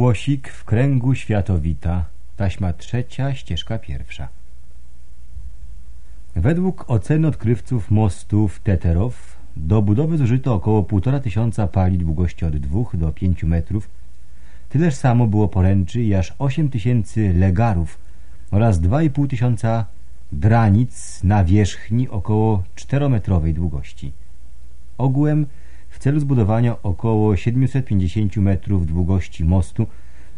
Głosik w kręgu światowita, taśma trzecia, ścieżka pierwsza. Według oceny odkrywców mostów Teterow do budowy zużyto około 1,5 tysiąca pali długości od 2 do 5 metrów. Tyleż samo było poręczy i aż 8 tysięcy legarów oraz 2,5 tysiąca dranic na wierzchni około 4-metrowej długości. Ogółem celu zbudowania około 750 metrów długości mostu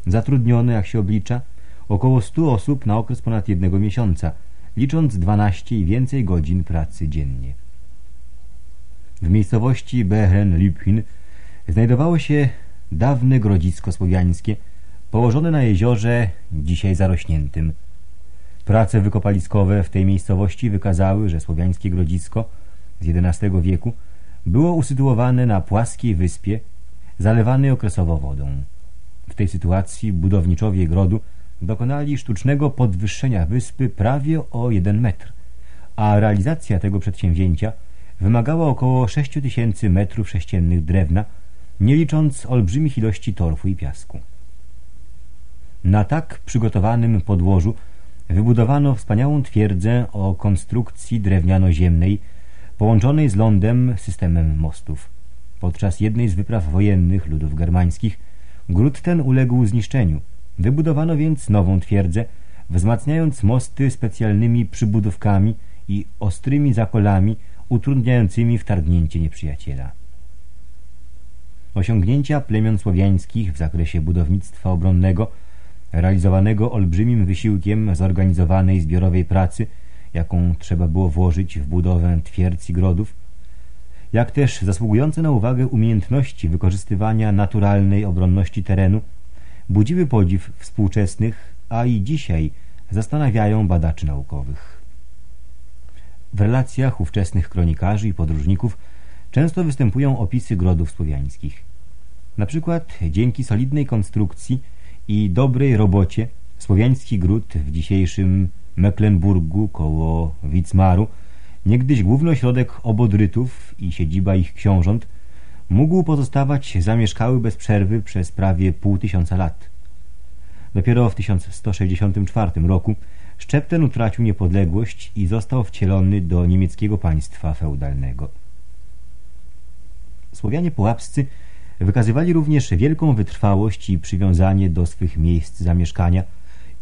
zatrudniono, jak się oblicza, około 100 osób na okres ponad jednego miesiąca, licząc 12 i więcej godzin pracy dziennie. W miejscowości Behren-Lipin znajdowało się dawne grodzisko słowiańskie, położone na jeziorze, dzisiaj zarośniętym. Prace wykopaliskowe w tej miejscowości wykazały, że słowiańskie grodzisko z XI wieku było usytuowane na płaskiej wyspie, zalewanej okresowo wodą. W tej sytuacji budowniczowie grodu dokonali sztucznego podwyższenia wyspy prawie o jeden metr, a realizacja tego przedsięwzięcia wymagała około 6 tysięcy metrów sześciennych drewna, nie licząc olbrzymich ilości torfu i piasku. Na tak przygotowanym podłożu wybudowano wspaniałą twierdzę o konstrukcji drewniano-ziemnej, połączonej z lądem systemem mostów. Podczas jednej z wypraw wojennych ludów germańskich gród ten uległ zniszczeniu. Wybudowano więc nową twierdzę, wzmacniając mosty specjalnymi przybudówkami i ostrymi zakolami utrudniającymi wtargnięcie nieprzyjaciela. Osiągnięcia plemion słowiańskich w zakresie budownictwa obronnego, realizowanego olbrzymim wysiłkiem zorganizowanej zbiorowej pracy, jaką trzeba było włożyć w budowę twierdz i grodów, jak też zasługujące na uwagę umiejętności wykorzystywania naturalnej obronności terenu, budziły podziw współczesnych, a i dzisiaj zastanawiają badaczy naukowych. W relacjach ówczesnych kronikarzy i podróżników często występują opisy grodów słowiańskich. Na przykład dzięki solidnej konstrukcji i dobrej robocie słowiański gród w dzisiejszym Mecklenburgu koło Wicmaru, niegdyś główny ośrodek obodrytów i siedziba ich książąt, mógł pozostawać zamieszkały bez przerwy przez prawie pół tysiąca lat. Dopiero w 1164 roku szczep ten utracił niepodległość i został wcielony do niemieckiego państwa feudalnego. Słowianie połapscy wykazywali również wielką wytrwałość i przywiązanie do swych miejsc zamieszkania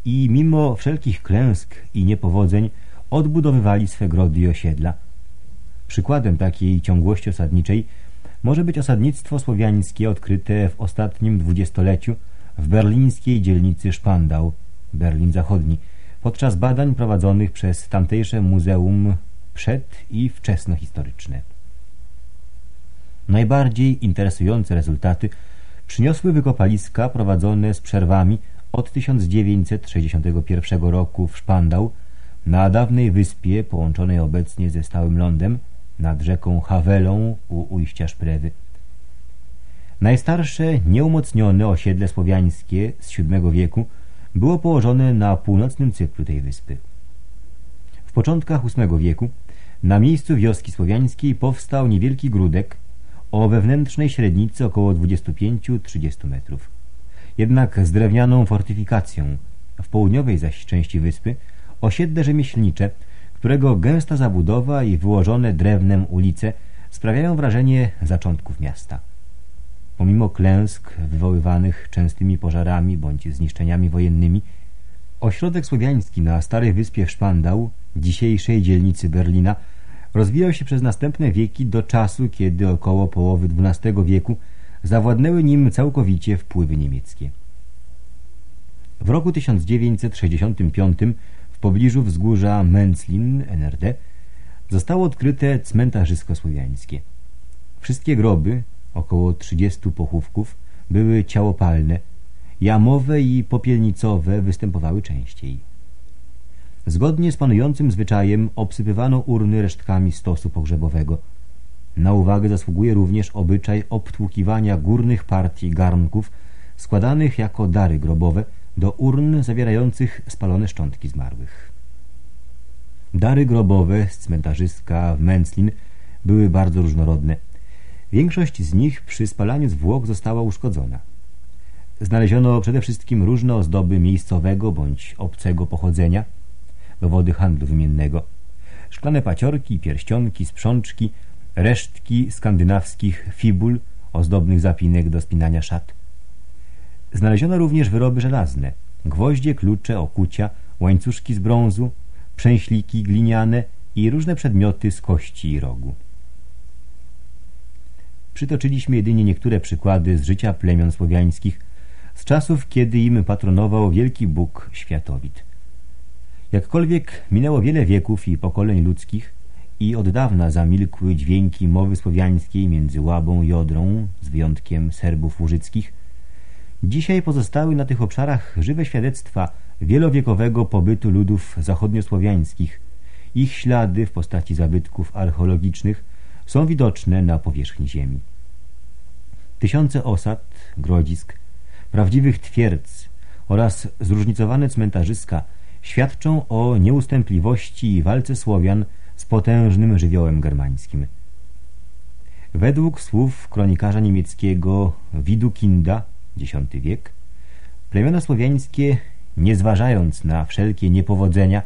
i mimo wszelkich klęsk i niepowodzeń odbudowywali swe grody i osiedla. Przykładem takiej ciągłości osadniczej może być osadnictwo słowiańskie odkryte w ostatnim dwudziestoleciu w berlińskiej dzielnicy Szpandał, Berlin Zachodni, podczas badań prowadzonych przez tamtejsze Muzeum Przed- i Wczesnohistoryczne. Najbardziej interesujące rezultaty przyniosły wykopaliska prowadzone z przerwami od 1961 roku w Szpandał na dawnej wyspie połączonej obecnie ze stałym lądem nad rzeką Hawelą u ujścia Szprewy. Najstarsze nieumocnione osiedle słowiańskie z VII wieku było położone na północnym cyplu tej wyspy. W początkach VIII wieku na miejscu wioski słowiańskiej powstał niewielki grudek o wewnętrznej średnicy około 25-30 metrów. Jednak z drewnianą fortyfikacją. W południowej zaś części wyspy osiedle rzemieślnicze, którego gęsta zabudowa i wyłożone drewnem ulice sprawiają wrażenie zaczątków miasta. Pomimo klęsk wywoływanych częstymi pożarami bądź zniszczeniami wojennymi, ośrodek słowiański na Starej Wyspie Szpandał, dzisiejszej dzielnicy Berlina, rozwijał się przez następne wieki do czasu, kiedy około połowy XII wieku zawładnęły nim całkowicie wpływy niemieckie. W roku 1965 w pobliżu wzgórza Menzlin, NRD, zostało odkryte cmentarzysko słowiańskie. Wszystkie groby, około 30 pochówków, były ciałopalne, jamowe i popielnicowe występowały częściej. Zgodnie z panującym zwyczajem obsypywano urny resztkami stosu pogrzebowego. Na uwagę zasługuje również obyczaj obtłukiwania górnych partii garnków składanych jako dary grobowe do urn zawierających spalone szczątki zmarłych. Dary grobowe z cmentarzyska w Menzlin były bardzo różnorodne. Większość z nich przy spalaniu zwłok została uszkodzona. znaleziono przede wszystkim różne ozdoby miejscowego bądź obcego pochodzenia, dowody handlu wymiennego, szklane paciorki, pierścionki, sprzączki, resztki skandynawskich fibul, ozdobnych zapinek do spinania szat. Znaleziono również wyroby żelazne, gwoździe, klucze, okucia, łańcuszki z brązu, przęśliki gliniane i różne przedmioty z kości i rogu. Przytoczyliśmy jedynie niektóre przykłady z życia plemion słowiańskich, z czasów, kiedy im patronował wielki Bóg Światowit. Jakkolwiek minęło wiele wieków i pokoleń ludzkich i od dawna zamilkły dźwięki mowy słowiańskiej między Łabą i Odrą, z wyjątkiem Serbów łużyckich, dzisiaj pozostały na tych obszarach żywe świadectwa wielowiekowego pobytu ludów zachodniosłowiańskich. Ich ślady w postaci zabytków archeologicznych są widoczne na powierzchni ziemi. Tysiące osad, grodzisk, prawdziwych twierdz oraz zróżnicowane cmentarzyska świadczą o nieustępliwości i walce Słowian z potężnym żywiołem germańskim. Według słów kronikarza niemieckiego Widukinda, X wiek, plemiona słowiańskie, nie zważając na wszelkie niepowodzenia,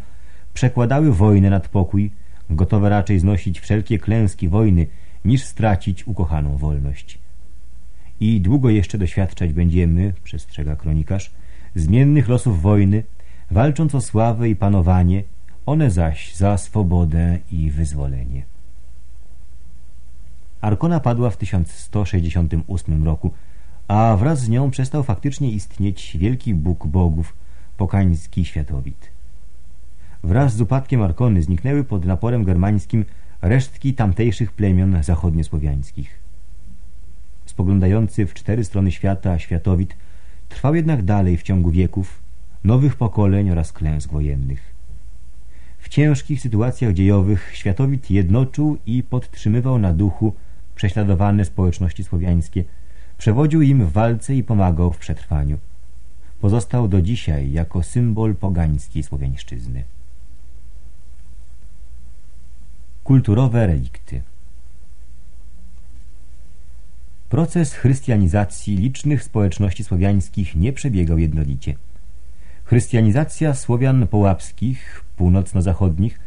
przekładały wojnę nad pokój, gotowe raczej znosić wszelkie klęski wojny, niż stracić ukochaną wolność. I długo jeszcze doświadczać będziemy, przestrzega kronikarz, zmiennych losów wojny, walcząc o sławę i panowanie, one zaś za swobodę i wyzwolenie. Arkona padła w 1168 roku, a wraz z nią przestał faktycznie istnieć wielki Bóg bogów, pokański światowit. Wraz z upadkiem Arkony zniknęły pod naporem germańskim resztki tamtejszych plemion zachodniosłowiańskich. Spoglądający w cztery strony świata światowit trwał jednak dalej w ciągu wieków, nowych pokoleń oraz klęsk wojennych. W ciężkich sytuacjach dziejowych światowit jednoczył i podtrzymywał na duchu prześladowane społeczności słowiańskie, przewodził im w walce i pomagał w przetrwaniu. Pozostał do dzisiaj jako symbol pogańskiej słowiańszczyzny. Kulturowe relikty Proces chrystianizacji licznych społeczności słowiańskich nie przebiegał jednolicie. Chrystianizacja Słowian połapskich, północno-zachodnich,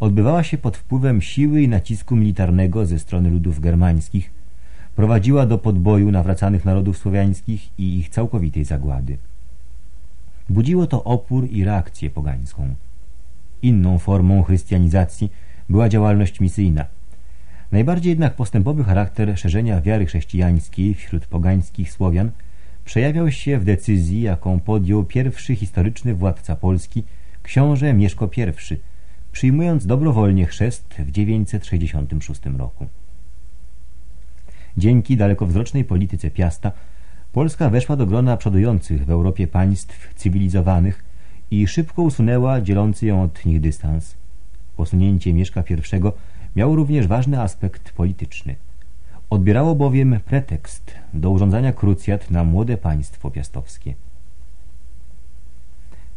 odbywała się pod wpływem siły i nacisku militarnego ze strony ludów germańskich, prowadziła do podboju nawracanych narodów słowiańskich i ich całkowitej zagłady. Budziło to opór i reakcję pogańską. Inną formą chrystianizacji była działalność misyjna. Najbardziej jednak postępowy charakter szerzenia wiary chrześcijańskiej wśród pogańskich Słowian przejawiał się w decyzji, jaką podjął pierwszy historyczny władca Polski, książę Mieszko I, przyjmując dobrowolnie chrzest w 966 roku. Dzięki dalekowzrocznej polityce Piasta Polska weszła do grona przodujących w Europie państw cywilizowanych i szybko usunęła dzielący ją od nich dystans. Posunięcie Mieszka I miało również ważny aspekt polityczny. Odbierało bowiem pretekst do urządzania krucjat na młode państwo piastowskie.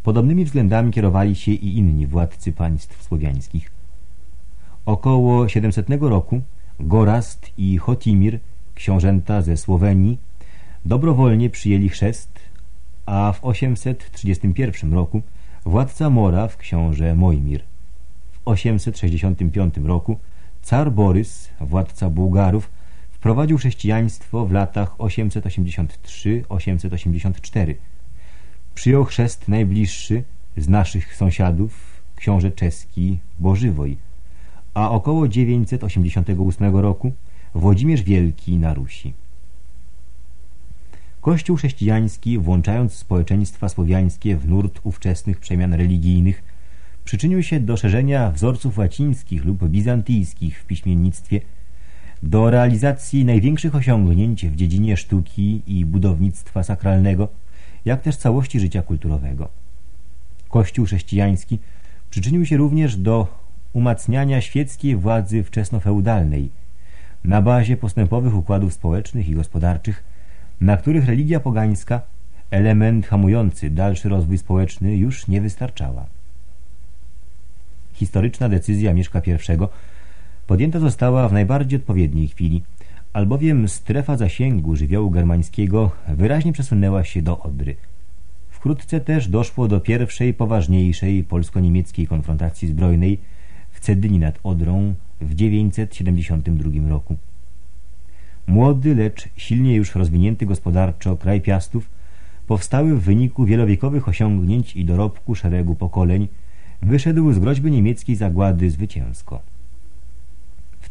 Podobnymi względami kierowali się i inni władcy państw słowiańskich. Około 700 roku Gorast i Chotimir, książęta ze Słowenii, dobrowolnie przyjęli chrzest, a w 831 roku władca Moraw, książę Mojmir. W 865 roku car Borys, władca Bułgarów, wprowadził chrześcijaństwo w latach 883-884. Przyjął chrzest najbliższy z naszych sąsiadów, książę czeski Bożywoj, a około 988 roku Włodzimierz Wielki na Rusi. Kościół chrześcijański, włączając społeczeństwa słowiańskie w nurt ówczesnych przemian religijnych, przyczynił się do szerzenia wzorców łacińskich lub bizantyjskich w piśmiennictwie, do realizacji największych osiągnięć w dziedzinie sztuki i budownictwa sakralnego, jak też całości życia kulturowego. Kościół chrześcijański przyczynił się również do umacniania świeckiej władzy wczesnofeudalnej na bazie postępowych układów społecznych i gospodarczych, na których religia pogańska, element hamujący dalszy rozwój społeczny, już nie wystarczała. Historyczna decyzja Mieszka I podjęta została w najbardziej odpowiedniej chwili, albowiem strefa zasięgu żywiołu germańskiego wyraźnie przesunęła się do Odry. Wkrótce też doszło do pierwszej, poważniejszej polsko-niemieckiej konfrontacji zbrojnej w Cedyni nad Odrą w 972 roku. Młody, lecz silnie już rozwinięty gospodarczo kraj Piastów powstały w wyniku wielowiekowych osiągnięć i dorobku szeregu pokoleń, wyszedł z groźby niemieckiej zagłady zwycięsko.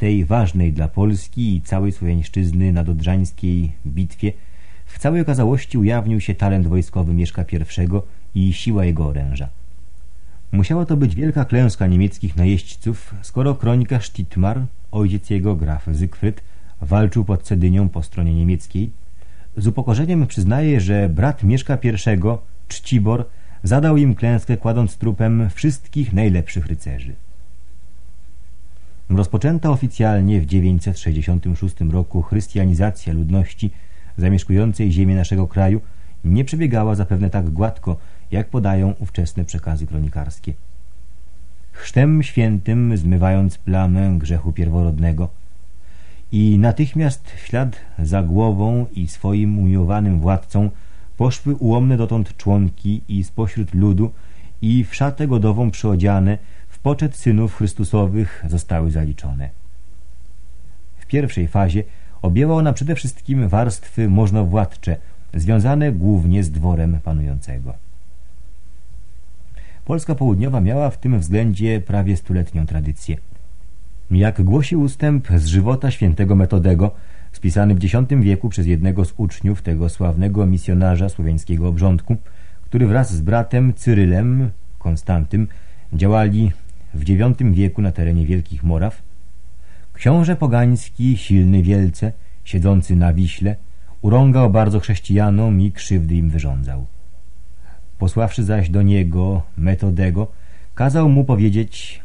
Tej ważnej dla Polski i całej Słowiańszczyzny nadodrzańskiej bitwie w całej okazałości ujawnił się talent wojskowy Mieszka I i siła jego oręża. Musiała to być wielka klęska niemieckich najeźdźców, skoro kronikarz Titmar, ojciec jego graf Zygfryd, walczył pod Cedynią po stronie niemieckiej, z upokorzeniem przyznaje, że brat Mieszka I, Czcibor, zadał im klęskę kładąc trupem wszystkich najlepszych rycerzy. Rozpoczęta oficjalnie w 966 roku chrystianizacja ludności zamieszkującej ziemię naszego kraju nie przebiegała zapewne tak gładko, jak podają ówczesne przekazy kronikarskie. Chrztem świętym zmywając plamę grzechu pierworodnego i natychmiast w ślad za głową i swoim umiłowanym władcą poszły ułomne dotąd członki i spośród ludu i w szatę godową przyodziane poczet synów Chrystusowych zostały zaliczone. W pierwszej fazie objęła ona przede wszystkim warstwy możnowładcze, związane głównie z dworem panującego. Polska Południowa miała w tym względzie prawie stuletnią tradycję. Jak głosi ustęp z żywota świętego Metodego, spisany w X wieku przez jednego z uczniów tego sławnego misjonarza słowiańskiego obrządku, który wraz z bratem Cyrylem, Konstantym, działali w IX wieku na terenie Wielkich Moraw, książę pogański, silny wielce, siedzący na Wiśle, urągał bardzo chrześcijanom i krzywdy im wyrządzał. Posławszy zaś do niego Metodego, kazał mu powiedzieć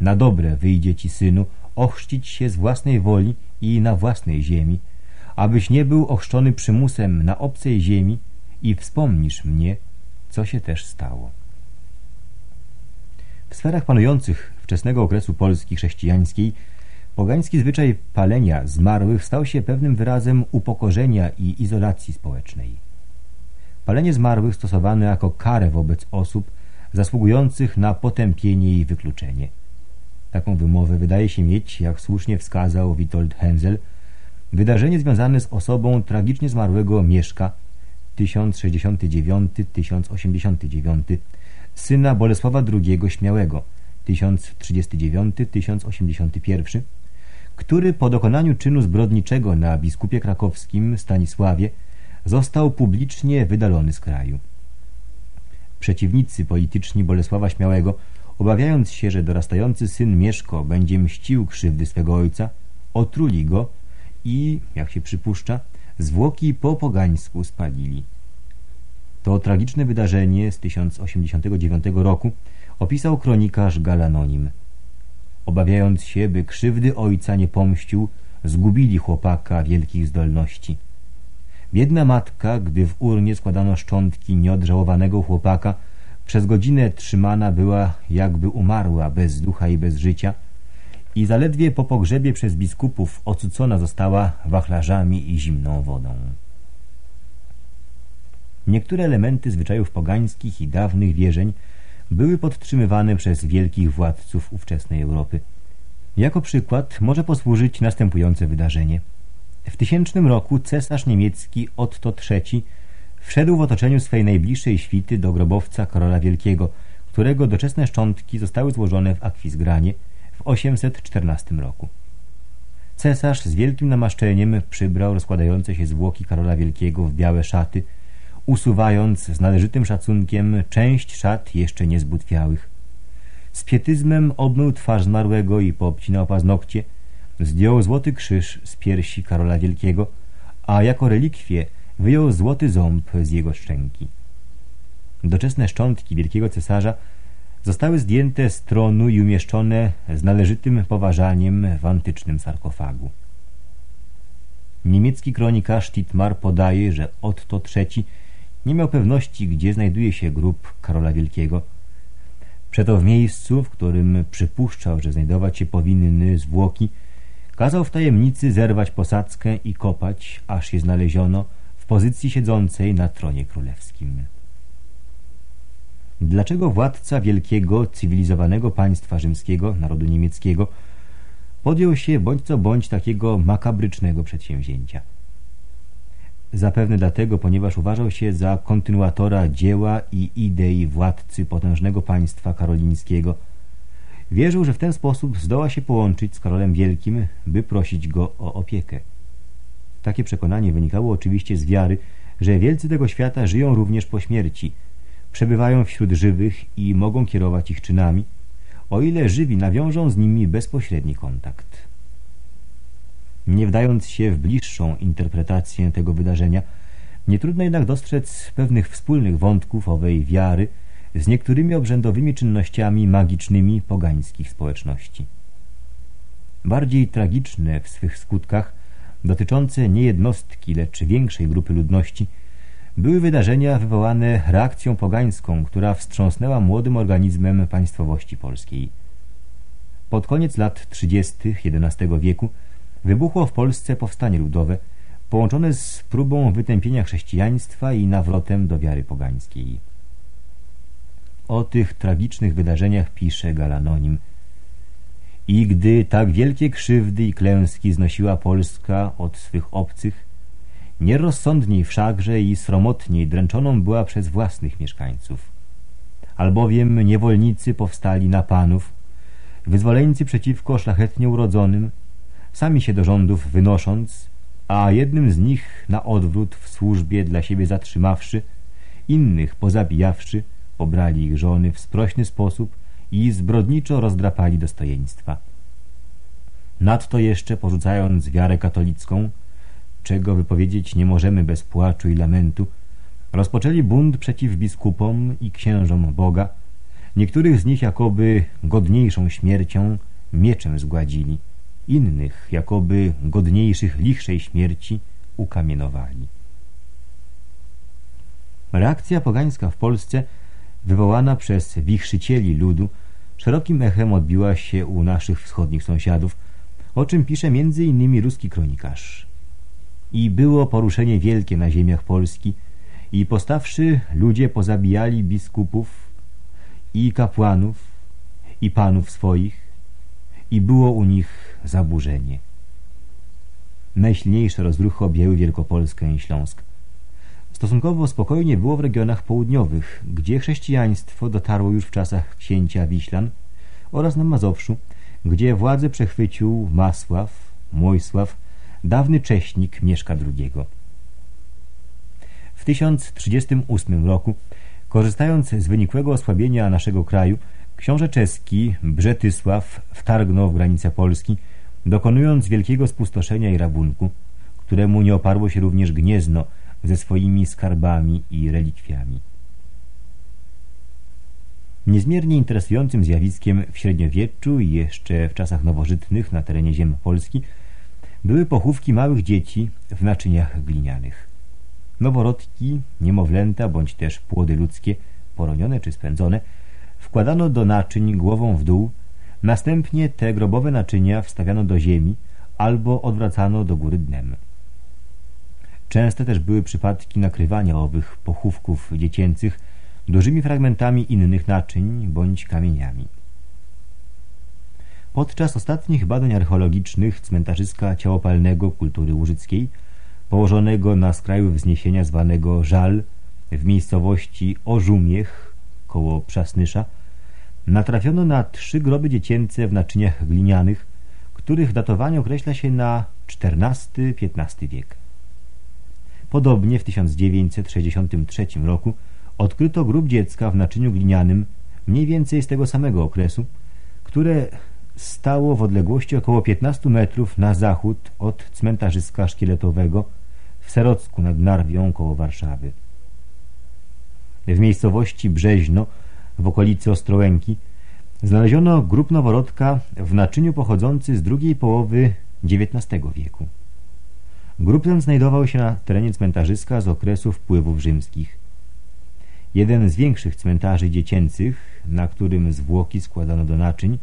na dobre wyjdzie ci, synu, ochrzcić się z własnej woli i na własnej ziemi, abyś nie był ochrzczony przymusem na obcej ziemi i wspomnisz mnie, co się też stało. W sferach panujących wczesnego okresu Polski chrześcijańskiej pogański zwyczaj palenia zmarłych stał się pewnym wyrazem upokorzenia i izolacji społecznej. Palenie zmarłych stosowano jako karę wobec osób zasługujących na potępienie i wykluczenie. Taką wymowę wydaje się mieć, jak słusznie wskazał Witold Hensel, wydarzenie związane z osobą tragicznie zmarłego Mieszka 1069-1089, syna Bolesława II Śmiałego 1039-1081, który po dokonaniu czynu zbrodniczego na biskupie krakowskim Stanisławie został publicznie wydalony z kraju. Przeciwnicy polityczni Bolesława Śmiałego Obawiając się, że dorastający syn Mieszko będzie mścił krzywdy swego ojca, otruli go i, jak się przypuszcza, zwłoki po pogańsku spalili. To tragiczne wydarzenie z 1089 roku opisał kronikarz Galanonim. Obawiając się, by krzywdy ojca nie pomścił, zgubili chłopaka wielkich zdolności. Biedna matka, gdy w urnie składano szczątki nieodżałowanego chłopaka, przez godzinę trzymana była, jakby umarła, bez ducha i bez życia i zaledwie po pogrzebie przez biskupów ocucona została wachlarzami i zimną wodą. Niektóre elementy zwyczajów pogańskich i dawnych wierzeń były podtrzymywane przez wielkich władców ówczesnej Europy. Jako przykład może posłużyć następujące wydarzenie. W tysięcznym roku cesarz niemiecki Otto III Wszedł w otoczeniu swej najbliższej świty do grobowca Karola Wielkiego, którego doczesne szczątki zostały złożone w Akwizgranie w 814 roku. Cesarz z wielkim namaszczeniem przybrał rozkładające się zwłoki Karola Wielkiego w białe szaty, usuwając z należytym szacunkiem część szat jeszcze niezbutwiałych. Z pietyzmem obmył twarz zmarłego i poobcinał paznokcie, zdjął złoty krzyż z piersi Karola Wielkiego, a jako relikwie wyjął złoty ząb z jego szczęki. Doczesne szczątki wielkiego cesarza zostały zdjęte z tronu i umieszczone z należytym poważaniem w antycznym sarkofagu. Niemiecki kronikarz Titmar podaje, że Otto III nie miał pewności, gdzie znajduje się grób Karola Wielkiego. Przeto w miejscu, w którym przypuszczał, że znajdować się powinny zwłoki, kazał w tajemnicy zerwać posadzkę i kopać, aż je znaleziono w pozycji siedzącej na tronie królewskim. Dlaczego władca wielkiego, cywilizowanego państwa rzymskiego, narodu niemieckiego, podjął się bądź co bądź takiego makabrycznego przedsięwzięcia? Zapewne dlatego, ponieważ uważał się za kontynuatora dzieła i idei władcy potężnego państwa karolińskiego. Wierzył, że w ten sposób zdoła się połączyć z Karolem Wielkim, by prosić go o opiekę. Takie przekonanie wynikało oczywiście z wiary, że wielcy tego świata żyją również po śmierci, przebywają wśród żywych i mogą kierować ich czynami, o ile żywi nawiążą z nimi bezpośredni kontakt. Nie wdając się w bliższą interpretację tego wydarzenia, nie trudno jednak dostrzec pewnych wspólnych wątków owej wiary z niektórymi obrzędowymi czynnościami magicznymi pogańskich społeczności. Bardziej tragiczne w swych skutkach, dotyczące nie jednostki, lecz większej grupy ludności, były wydarzenia wywołane reakcją pogańską, która wstrząsnęła młodym organizmem państwowości polskiej. Pod koniec lat 30. XI wieku wybuchło w Polsce powstanie ludowe, połączone z próbą wytępienia chrześcijaństwa i nawrotem do wiary pogańskiej. O tych tragicznych wydarzeniach pisze Galanonim. I gdy tak wielkie krzywdy i klęski znosiła Polska od swych obcych, nierozsądniej wszakże i sromotniej dręczoną była przez własnych mieszkańców. Albowiem niewolnicy powstali na panów, wyzwoleńcy przeciwko szlachetnie urodzonym, sami się do rządów wynosząc, a jednym z nich na odwrót w służbie dla siebie zatrzymawszy, innych pozabijawszy, pobrali ich żony w sprośny sposób i zbrodniczo rozdrapali dostojeństwa. Nadto jeszcze porzucając wiarę katolicką, czego wypowiedzieć nie możemy bez płaczu i lamentu, rozpoczęli bunt przeciw biskupom i księżom Boga, niektórych z nich jakoby godniejszą śmiercią mieczem zgładzili innych, jakoby godniejszych lichszej śmierci, ukamienowali. Reakcja pogańska w Polsce, wywołana przez wichrzycieli ludu, szerokim echem odbiła się u naszych wschodnich sąsiadów, o czym pisze innymi ruski kronikarz. I było poruszenie wielkie na ziemiach Polski i postawszy ludzie pozabijali biskupów i kapłanów i panów swoich i było u nich zaburzenie. Najsilniejsze rozruchy objęły Wielkopolskę i Śląsk. Stosunkowo spokojnie było w regionach południowych, gdzie chrześcijaństwo dotarło już w czasach księcia Wiślan oraz na Mazowszu, gdzie władzę przechwycił Masław, Mojsław, dawny cześnik Mieszka II. W 1038 roku, korzystając z wynikłego osłabienia naszego kraju, Książę czeski Brzetysław wtargnął w granice Polski, dokonując wielkiego spustoszenia i rabunku, któremu nie oparło się również Gniezno ze swoimi skarbami i relikwiami. Niezmiernie interesującym zjawiskiem w średniowieczu i jeszcze w czasach nowożytnych na terenie ziem Polski były pochówki małych dzieci w naczyniach glinianych. Noworodki, niemowlęta bądź też płody ludzkie, poronione czy spędzone, wkładano do naczyń głową w dół, następnie te grobowe naczynia wstawiano do ziemi albo odwracano do góry dnem. Częste też były przypadki nakrywania owych pochówków dziecięcych dużymi fragmentami innych naczyń bądź kamieniami. Podczas ostatnich badań archeologicznych cmentarzyska ciałopalnego kultury łużyckiej, położonego na skraju wzniesienia zwanego Żal w miejscowości Ożumiech koło Przasnysza, natrafiono na trzy groby dziecięce w naczyniach glinianych, których datowanie określa się na XIV-XV wiek. Podobnie w 1963 roku odkryto grób dziecka w naczyniu glinianym mniej więcej z tego samego okresu, które stało w odległości około 15 metrów na zachód od cmentarzyska szkieletowego w Serocku nad Narwią koło Warszawy. W miejscowości Brzeźno w okolicy Ostrołęki znaleziono grób noworodka w naczyniu pochodzący z drugiej połowy XIX wieku. Grób ten znajdował się na terenie cmentarzyska z okresu wpływów rzymskich. Jeden z większych cmentarzy dziecięcych, na którym zwłoki składano do naczyń,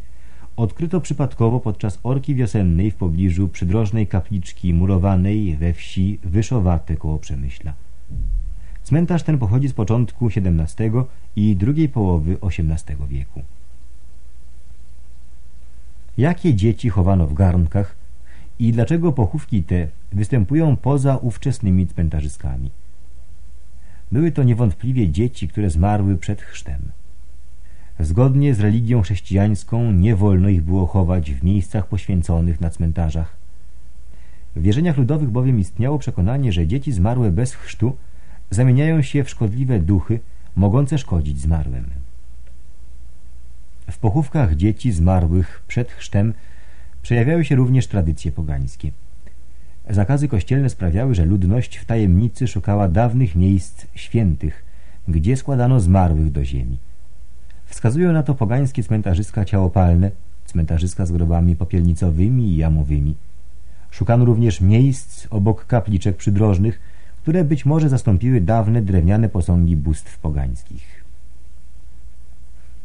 odkryto przypadkowo podczas orki wiosennej w pobliżu przydrożnej kapliczki murowanej we wsi Wyszowate koło Przemyśla. Cmentarz ten pochodzi z początku XVII i drugiej połowy XVIII wieku. Jakie dzieci chowano w garnkach i dlaczego pochówki te występują poza ówczesnymi cmentarzyskami? Były to niewątpliwie dzieci, które zmarły przed chrztem. Zgodnie z religią chrześcijańską nie wolno ich było chować w miejscach poświęconych na cmentarzach. W wierzeniach ludowych bowiem istniało przekonanie, że dzieci zmarłe bez chrztu zamieniają się w szkodliwe duchy, mogące szkodzić zmarłym. W pochówkach dzieci zmarłych przed chrztem przejawiały się również tradycje pogańskie. Zakazy kościelne sprawiały, że ludność w tajemnicy szukała dawnych miejsc świętych, gdzie składano zmarłych do ziemi. Wskazują na to pogańskie cmentarzyska ciałopalne, cmentarzyska z grobami popielnicowymi i jamowymi. Szukano również miejsc obok kapliczek przydrożnych, które być może zastąpiły dawne drewniane posągi bóstw pogańskich.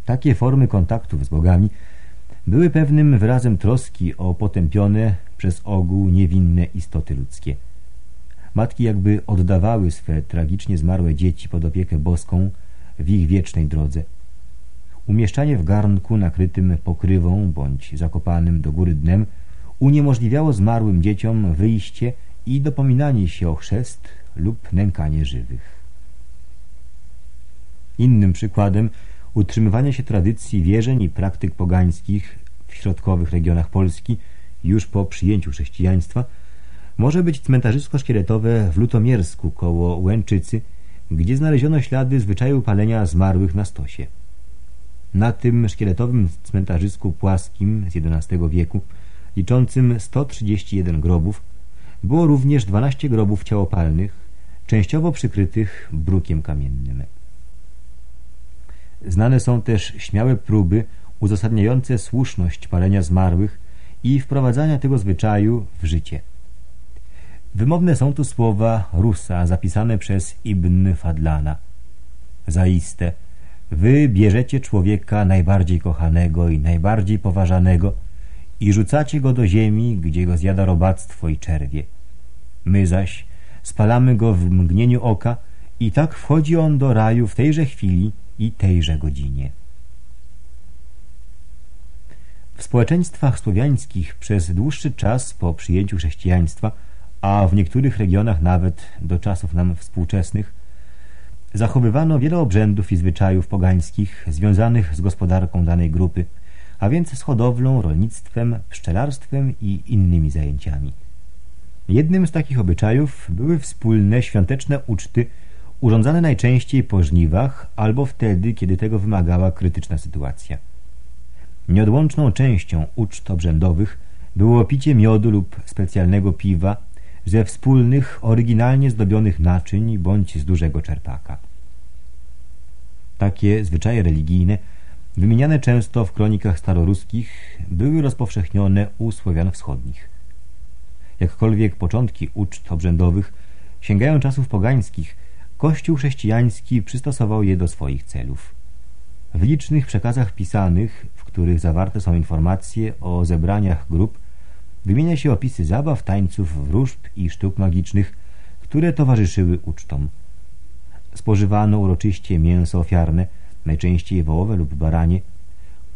Takie formy kontaktów z bogami były pewnym wyrazem troski o potępione przez ogół niewinne istoty ludzkie. Matki jakby oddawały swe tragicznie zmarłe dzieci pod opiekę boską w ich wiecznej drodze. Umieszczanie w garnku nakrytym pokrywą bądź zakopanym do góry dnem uniemożliwiało zmarłym dzieciom wyjście i dopominanie się o chrzest lub nękanie żywych. Innym przykładem utrzymywania się tradycji wierzeń i praktyk pogańskich w środkowych regionach Polski już po przyjęciu chrześcijaństwa może być cmentarzysko szkieletowe w Lutomiersku koło Łęczycy, gdzie znaleziono ślady zwyczaju palenia zmarłych na stosie. Na tym szkieletowym cmentarzysku płaskim z XI wieku, liczącym 131 grobów, było również 12 grobów ciałopalnych, częściowo przykrytych brukiem kamiennym. Znane są też śmiałe próby uzasadniające słuszność palenia zmarłych i wprowadzania tego zwyczaju w życie. Wymowne są tu słowa Rusa zapisane przez Ibn Fadlana. Zaiste, wy bierzecie człowieka najbardziej kochanego i najbardziej poważanego i rzucacie go do ziemi, gdzie go zjada robactwo i czerwie. My zaś spalamy go w mgnieniu oka i tak wchodzi on do raju w tejże chwili i tejże godzinie. W społeczeństwach słowiańskich przez dłuższy czas po przyjęciu chrześcijaństwa, a w niektórych regionach nawet do czasów nam współczesnych, zachowywano wiele obrzędów i zwyczajów pogańskich związanych z gospodarką danej grupy, a więc z hodowlą, rolnictwem, pszczelarstwem i innymi zajęciami. Jednym z takich obyczajów były wspólne świąteczne uczty urządzane najczęściej po żniwach albo wtedy, kiedy tego wymagała krytyczna sytuacja. Nieodłączną częścią uczt obrzędowych było picie miodu lub specjalnego piwa ze wspólnych, oryginalnie zdobionych naczyń bądź z dużego czerpaka. Takie zwyczaje religijne, wymieniane często w kronikach staroruskich, były rozpowszechnione u Słowian wschodnich. Jakkolwiek początki uczt obrzędowych sięgają czasów pogańskich, Kościół chrześcijański przystosował je do swoich celów. W licznych przekazach pisanych, w których zawarte są informacje o zebraniach grup, wymienia się opisy zabaw, tańców, wróżb i sztuk magicznych, które towarzyszyły ucztom. Spożywano uroczyście mięso ofiarne, najczęściej wołowe lub baranie.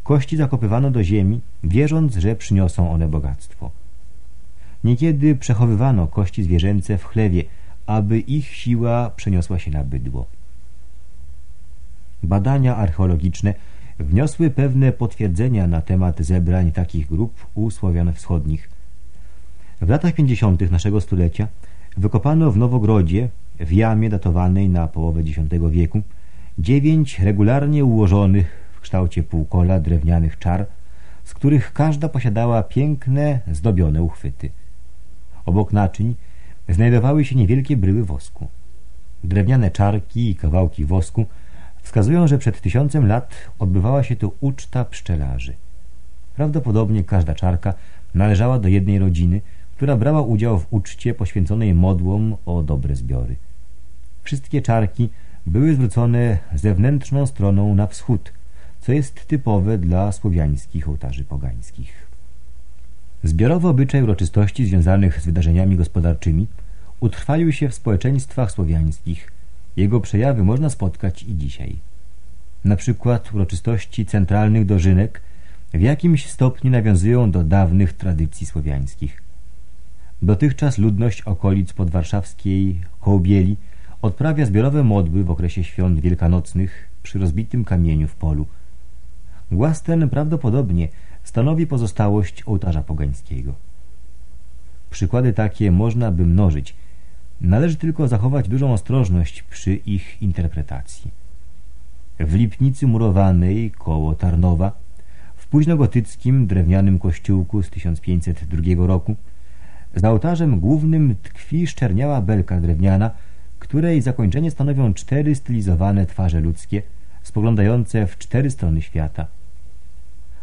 Kości zakopywano do ziemi, wierząc, że przyniosą one bogactwo. Niekiedy przechowywano kości zwierzęce w chlewie, aby ich siła przeniosła się na bydło. Badania archeologiczne wniosły pewne potwierdzenia na temat zebrań takich grup u Słowian wschodnich. W latach 50. naszego stulecia wykopano w Nowogrodzie, w jamie datowanej na połowę X wieku, dziewięć regularnie ułożonych w kształcie półkola drewnianych czar, z których każda posiadała piękne, zdobione uchwyty. Obok naczyń znajdowały się niewielkie bryły wosku. Drewniane czarki i kawałki wosku wskazują, że przed tysiącem lat odbywała się tu uczta pszczelarzy. Prawdopodobnie każda czarka należała do jednej rodziny, która brała udział w uczcie poświęconej modłom o dobre zbiory. Wszystkie czarki były zwrócone zewnętrzną stroną na wschód, co jest typowe dla słowiańskich ołtarzy pogańskich. Zbiorowy obyczaj uroczystości związanych z wydarzeniami gospodarczymi utrwalił się w społeczeństwach słowiańskich. Jego przejawy można spotkać i dzisiaj. Na przykład uroczystości centralnych dożynek w jakimś stopniu nawiązują do dawnych tradycji słowiańskich. Dotychczas ludność okolic podwarszawskiej Kołbieli odprawia zbiorowe modły w okresie świąt wielkanocnych przy rozbitym kamieniu w polu. Głaz ten prawdopodobnie stanowi pozostałość ołtarza pogańskiego. Przykłady takie można by mnożyć. Należy tylko zachować dużą ostrożność przy ich interpretacji. W Lipnicy murowanej koło Tarnowa, w późnogotyckim drewnianym kościółku z 1502 roku, za ołtarzem głównym tkwi szczerniała belka drewniana, której zakończenie stanowią cztery stylizowane twarze ludzkie, spoglądające w cztery strony świata.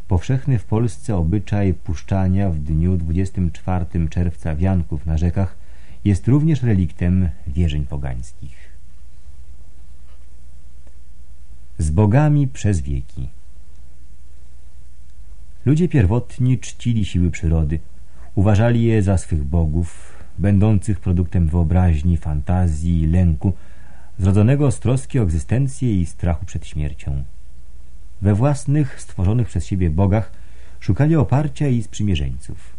Powszechny w Polsce obyczaj puszczania w dniu 24 czerwca wianków na rzekach jest również reliktem wierzeń pogańskich. Z bogami przez wieki Ludzie pierwotni czcili siły przyrody, uważali je za swych bogów, będących produktem wyobraźni, fantazji, lęku, zrodzonego z troski o egzystencję i strachu przed śmiercią. We własnych, stworzonych przez siebie bogach szukali oparcia i sprzymierzeńców.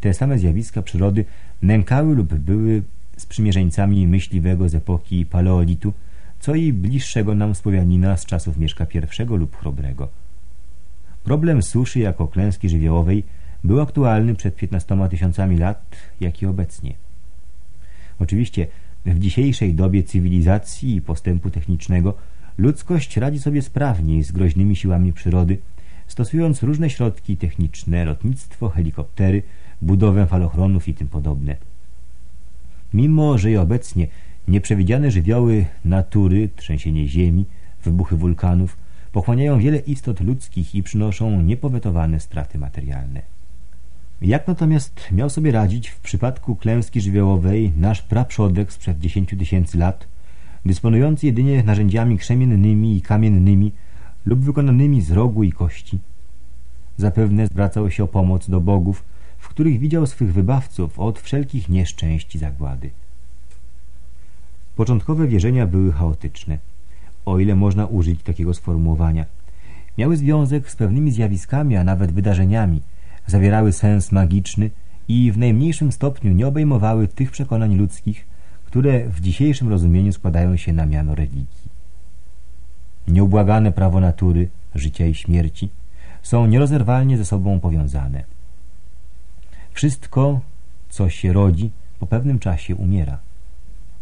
Te same zjawiska przyrody nękały lub były sprzymierzeńcami myśliwego z epoki paleolitu, co i bliższego nam Słowianina z czasów Mieszka I lub Chrobrego. Problem suszy jako klęski żywiołowej był aktualny przed 15 tysiącami lat, jak i obecnie. Oczywiście w dzisiejszej dobie cywilizacji i postępu technicznego ludzkość radzi sobie sprawniej z groźnymi siłami przyrody, stosując różne środki techniczne, lotnictwo, helikoptery, budowę falochronów i tym podobne. Mimo, że i obecnie nieprzewidziane żywioły natury, trzęsienie ziemi, wybuchy wulkanów pochłaniają wiele istot ludzkich i przynoszą niepowetowane straty materialne. Jak natomiast miał sobie radzić w przypadku klęski żywiołowej nasz praprzodek sprzed dziesięciu tysięcy lat, dysponujący jedynie narzędziami krzemiennymi i kamiennymi lub wykonanymi z rogu i kości? Zapewne zwracał się o pomoc do bogów, w których widział swych wybawców od wszelkich nieszczęść i zagłady. Początkowe wierzenia były chaotyczne, o ile można użyć takiego sformułowania. Miały związek z pewnymi zjawiskami, a nawet wydarzeniami – zawierały sens magiczny i w najmniejszym stopniu nie obejmowały tych przekonań ludzkich, które w dzisiejszym rozumieniu składają się na miano religii. Nieubłagane prawo natury, życia i śmierci są nierozerwalnie ze sobą powiązane. Wszystko, co się rodzi, po pewnym czasie umiera.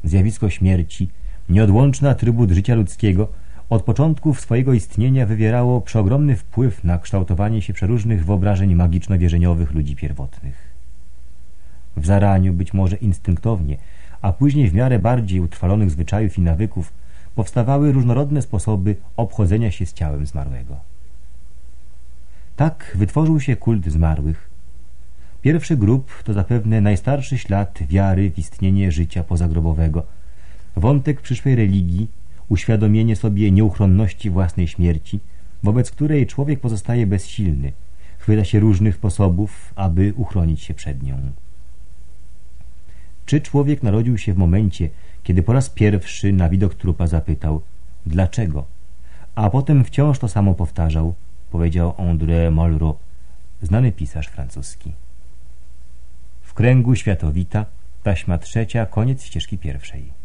Zjawisko śmierci, nieodłączny atrybut życia ludzkiego, od początków swojego istnienia wywierało przeogromny wpływ na kształtowanie się przeróżnych wyobrażeń magiczno-wierzeniowych ludzi pierwotnych. W zaraniu, być może instynktownie, a później w miarę bardziej utrwalonych zwyczajów i nawyków powstawały różnorodne sposoby obchodzenia się z ciałem zmarłego. Tak wytworzył się kult zmarłych. Pierwszy grup to zapewne najstarszy ślad wiary w istnienie życia pozagrobowego, wątek przyszłej religii, uświadomienie sobie nieuchronności własnej śmierci, wobec której człowiek pozostaje bezsilny, chwyta się różnych sposobów, aby uchronić się przed nią. Czy człowiek narodził się w momencie, kiedy po raz pierwszy na widok trupa zapytał dlaczego, a potem wciąż to samo powtarzał, powiedział André Malraux, znany pisarz francuski. W kręgu światowita, taśma trzecia, koniec ścieżki pierwszej.